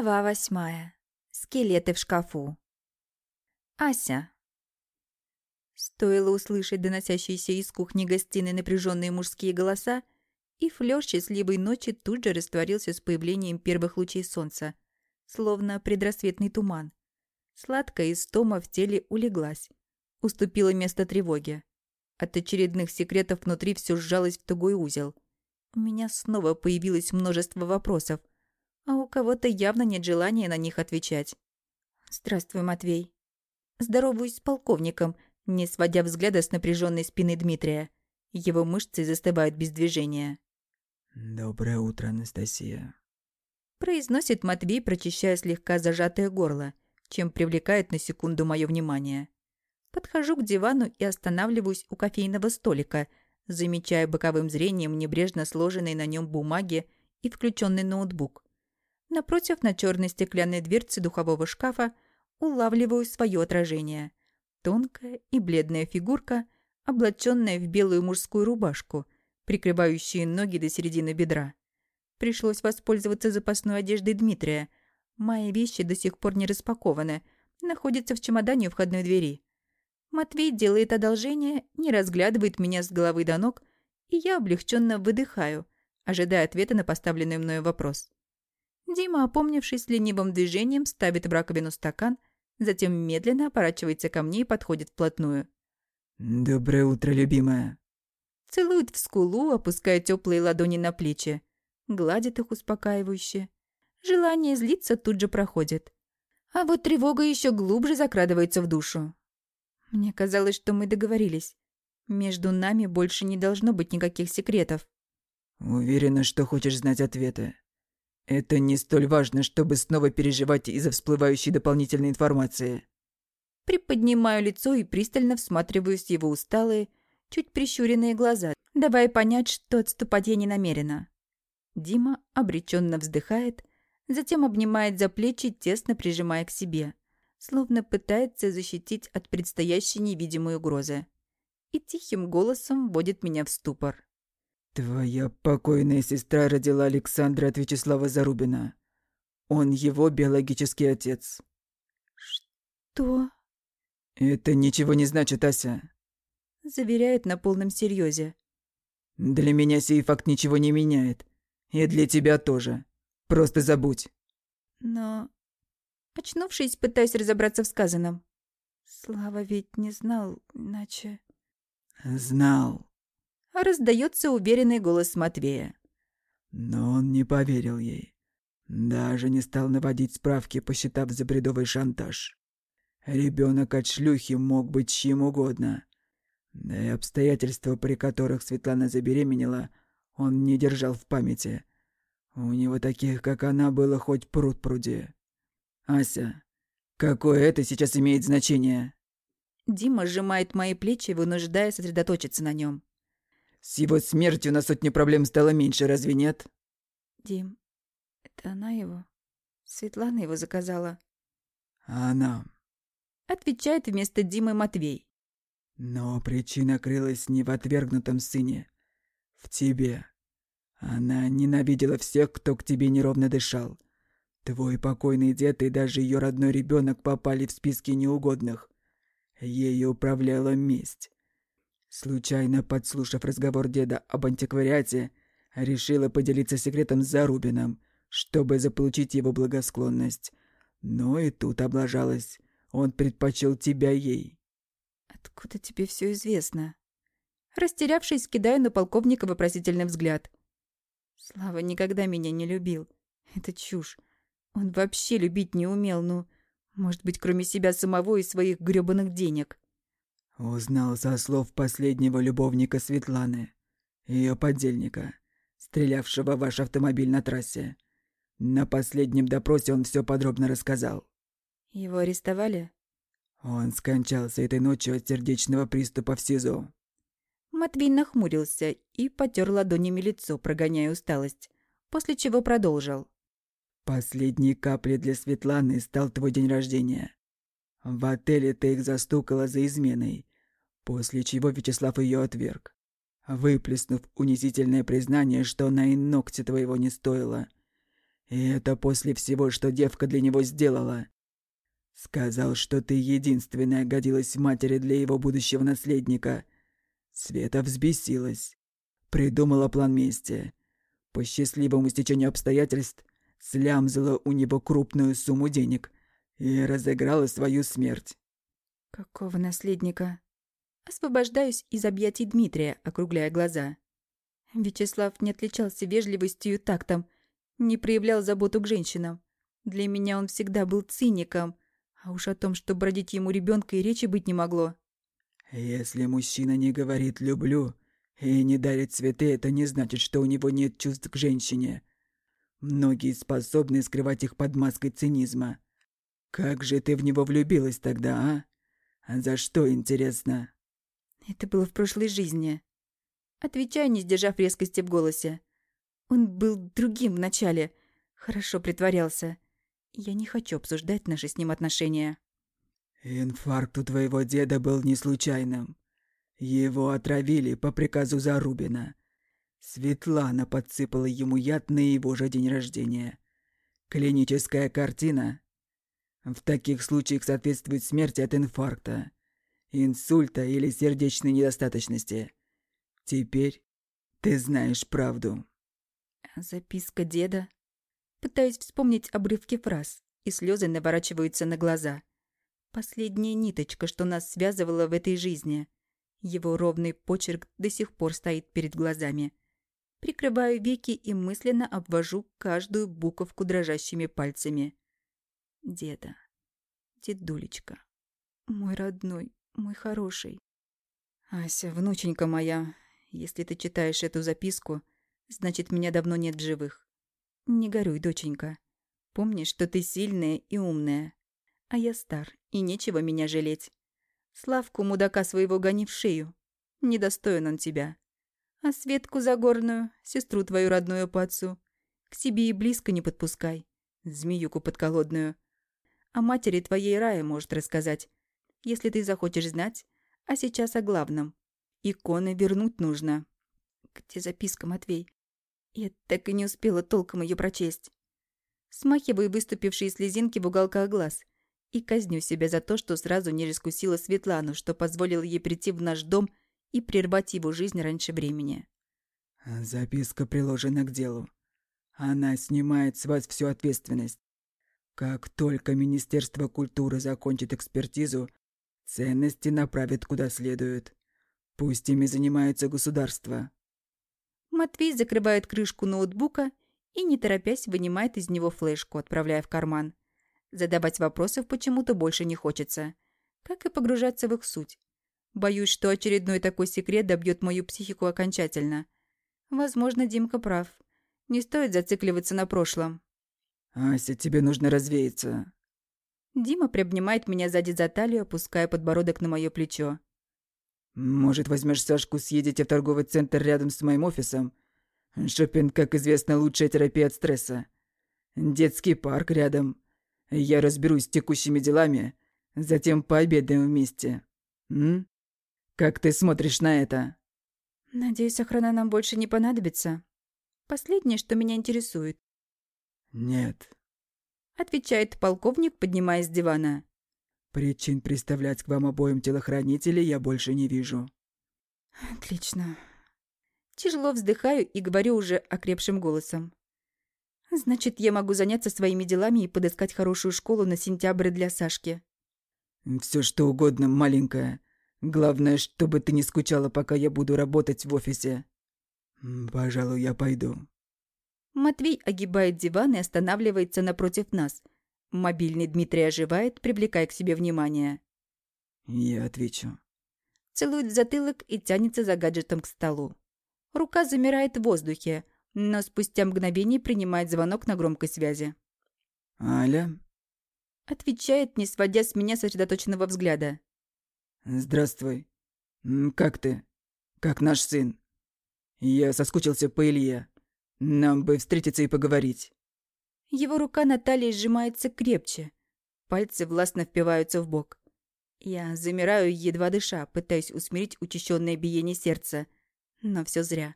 Глава восьмая. Скелеты в шкафу. Ася. Стоило услышать доносящиеся из кухни-гостиной напряженные мужские голоса, и флёр счастливой ночи тут же растворился с появлением первых лучей солнца, словно предрассветный туман. Сладкая истома в теле улеглась, уступила место тревоге. От очередных секретов внутри все сжалось в тугой узел. У меня снова появилось множество вопросов, а у кого-то явно нет желания на них отвечать. «Здравствуй, Матвей». Здороваюсь с полковником, не сводя взгляда с напряженной спины Дмитрия. Его мышцы застывают без движения. «Доброе утро, Анастасия», – произносит Матвей, прочищая слегка зажатое горло, чем привлекает на секунду мое внимание. Подхожу к дивану и останавливаюсь у кофейного столика, замечая боковым зрением небрежно сложенные на нем бумаги и включенный ноутбук. Напротив, на черной стеклянной дверце духового шкафа улавливаю свое отражение. Тонкая и бледная фигурка, облаченная в белую мужскую рубашку, прикрывающие ноги до середины бедра. Пришлось воспользоваться запасной одеждой Дмитрия. Мои вещи до сих пор не распакованы, находятся в чемодане у входной двери. Матвей делает одолжение, не разглядывает меня с головы до ног, и я облегченно выдыхаю, ожидая ответа на поставленный мною вопрос. Дима, опомнившись ленивым движением, ставит в раковину стакан, затем медленно оборачивается ко мне и подходит вплотную. «Доброе утро, любимая». Целует в скулу, опуская теплые ладони на плечи. Гладит их успокаивающе. Желание злиться тут же проходит. А вот тревога еще глубже закрадывается в душу. Мне казалось, что мы договорились. Между нами больше не должно быть никаких секретов. Уверена, что хочешь знать ответы. Это не столь важно, чтобы снова переживать из-за всплывающей дополнительной информации. Приподнимаю лицо и пристально всматриваюсь в его усталые, чуть прищуренные глаза, давая понять, что отступать я не намерена. Дима обреченно вздыхает, затем обнимает за плечи, тесно прижимая к себе, словно пытается защитить от предстоящей невидимой угрозы. И тихим голосом вводит меня в ступор. Твоя покойная сестра родила Александра от Вячеслава Зарубина. Он его биологический отец. Что? Это ничего не значит, Ася. Заверяет на полном серьезе. Для меня сей факт ничего не меняет. И для тебя тоже. Просто забудь. Но... Очнувшись, пытаюсь разобраться в сказанном. Слава ведь не знал, иначе... Знал раздается уверенный голос Матвея. Но он не поверил ей. Даже не стал наводить справки, посчитав за бредовый шантаж. Ребенок от шлюхи мог быть чьим угодно. Да и обстоятельства, при которых Светлана забеременела, он не держал в памяти. У него таких, как она, было хоть пруд пруди. Ася, какое это сейчас имеет значение? Дима сжимает мои плечи, вынуждая сосредоточиться на нем. С его смертью на сотни проблем стало меньше, разве нет? Дим, это она его? Светлана его заказала. Она. Отвечает вместо Димы Матвей. Но причина крылась не в отвергнутом сыне. В тебе. Она ненавидела всех, кто к тебе неровно дышал. Твой покойный дед и даже ее родной ребенок попали в списки неугодных. Ею управляла месть. Случайно подслушав разговор деда об антиквариате, решила поделиться секретом с Зарубином, чтобы заполучить его благосклонность. Но и тут облажалась. Он предпочел тебя ей. «Откуда тебе все известно?» Растерявшись, кидаю на полковника вопросительный взгляд. Слава никогда меня не любил. Это чушь. Он вообще любить не умел, ну, может быть, кроме себя самого и своих грёбаных денег. Узнал со слов последнего любовника Светланы, ее подельника, стрелявшего в ваш автомобиль на трассе. На последнем допросе он все подробно рассказал. Его арестовали? Он скончался этой ночью от сердечного приступа в СИЗО. Матвей нахмурился и потер ладонями лицо, прогоняя усталость, после чего продолжил. Последней каплей для Светланы стал твой день рождения. В отеле ты их застукала за изменой, после чего Вячеслав ее отверг, выплеснув унизительное признание, что она и ногти твоего не стоила. И это после всего, что девка для него сделала. Сказал, что ты единственная годилась матери для его будущего наследника. Света взбесилась. Придумала план мести. По счастливому стечению обстоятельств слямзала у него крупную сумму денег и разыграла свою смерть. Какого наследника? Освобождаюсь из объятий Дмитрия, округляя глаза. Вячеслав не отличался вежливостью и тактом, не проявлял заботу к женщинам. Для меня он всегда был циником, а уж о том, что бродить ему ребенка и речи быть не могло. Если мужчина не говорит «люблю» и не дарит цветы, это не значит, что у него нет чувств к женщине. Многие способны скрывать их под маской цинизма. Как же ты в него влюбилась тогда, а? За что, интересно? Это было в прошлой жизни. Отвечаю, не сдержав резкости в голосе. Он был другим вначале. Хорошо притворялся. Я не хочу обсуждать наши с ним отношения. Инфаркт у твоего деда был не случайным. Его отравили по приказу Зарубина. Светлана подсыпала ему яд на его же день рождения. Клиническая картина. В таких случаях соответствует смерти от инфаркта, инсульта или сердечной недостаточности. Теперь ты знаешь правду. Записка деда. Пытаюсь вспомнить обрывки фраз, и слезы наворачиваются на глаза. Последняя ниточка, что нас связывала в этой жизни. Его ровный почерк до сих пор стоит перед глазами. Прикрываю веки и мысленно обвожу каждую буковку дрожащими пальцами. Деда. Дедулечка. Мой родной, мой хороший. Ася, внученька моя, если ты читаешь эту записку, значит, меня давно нет в живых. Не горюй, доченька. Помни, что ты сильная и умная. А я стар, и нечего меня жалеть. Славку мудака своего гони в шею. Недостоин он тебя. А Светку Загорную, сестру твою родную по отцу, к себе и близко не подпускай, змеюку подколодную. О матери твоей Рае может рассказать, если ты захочешь знать, а сейчас о главном. Иконы вернуть нужно. Где записка, Матвей? Я так и не успела толком ее прочесть. Смахиваю выступившие слезинки в уголках глаз и казню себя за то, что сразу не раскусила Светлану, что позволило ей прийти в наш дом и прервать его жизнь раньше времени. Записка приложена к делу. Она снимает с вас всю ответственность. Как только Министерство культуры закончит экспертизу, ценности направит куда следует. Пусть ими занимается государство. Матвей закрывает крышку ноутбука и, не торопясь, вынимает из него флешку, отправляя в карман. Задавать вопросов почему-то больше не хочется. Как и погружаться в их суть. Боюсь, что очередной такой секрет добьет мою психику окончательно. Возможно, Димка прав. Не стоит зацикливаться на прошлом. «Ася, тебе нужно развеяться». Дима приобнимает меня сзади за талию, опуская подбородок на мое плечо. «Может, возьмешь Сашку, съедете в торговый центр рядом с моим офисом? Шопинг, как известно, лучшая терапия от стресса. Детский парк рядом. Я разберусь с текущими делами, затем пообедаем вместе. М? Как ты смотришь на это?» «Надеюсь, охрана нам больше не понадобится. Последнее, что меня интересует». «Нет», — отвечает полковник, поднимаясь с дивана. «Причин представлять к вам обоим телохранителей я больше не вижу». «Отлично». Тяжело вздыхаю и говорю уже окрепшим голосом. «Значит, я могу заняться своими делами и подыскать хорошую школу на сентябрь для Сашки». Все что угодно, маленькая. Главное, чтобы ты не скучала, пока я буду работать в офисе. Пожалуй, я пойду. Матвей огибает диван и останавливается напротив нас. Мобильный Дмитрий оживает, привлекая к себе внимание. Я отвечу. Целует в затылок и тянется за гаджетом к столу. Рука замирает в воздухе, но спустя мгновение принимает звонок на громкой связи. «Аля?» Отвечает, не сводя с меня сосредоточенного взгляда. «Здравствуй. Как ты? Как наш сын? Я соскучился по Илье. Нам бы встретиться и поговорить». Его рука на талии сжимается крепче. Пальцы властно впиваются в бок. Я замираю, едва дыша, пытаясь усмирить учащенное биение сердца. Но все зря.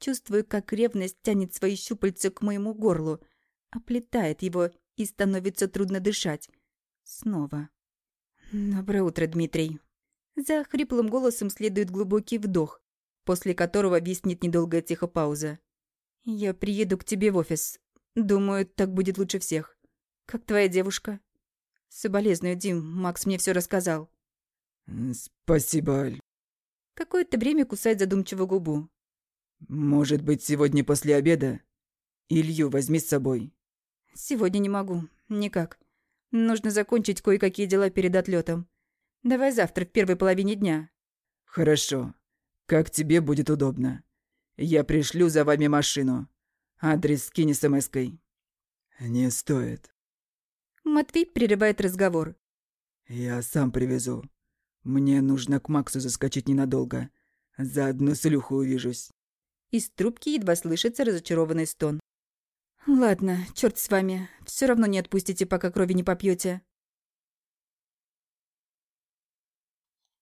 Чувствую, как ревность тянет свои щупальца к моему горлу, оплетает его и становится трудно дышать. Снова. «Доброе утро, Дмитрий». За хриплым голосом следует глубокий вдох, после которого виснет недолгая тихопауза. «Я приеду к тебе в офис. Думаю, так будет лучше всех. Как твоя девушка?» «Соболезную, Дим, Макс мне все рассказал». «Спасибо, Аль». Какое-то время кусает задумчиво губу. «Может быть, сегодня после обеда? Илью возьми с собой». «Сегодня не могу. Никак. Нужно закончить кое-какие дела перед отлетом. Давай завтра, в первой половине дня». «Хорошо. Как тебе будет удобно. Я пришлю за вами машину. Адрес скинь смс-кой». «Не стоит». Матвей прерывает разговор. «Я сам привезу. Мне нужно к Максу заскочить ненадолго. Заодно с Илюхой увижусь». Из трубки едва слышится разочарованный стон. «Ладно, черт с вами. Все равно не отпустите, пока крови не попьете.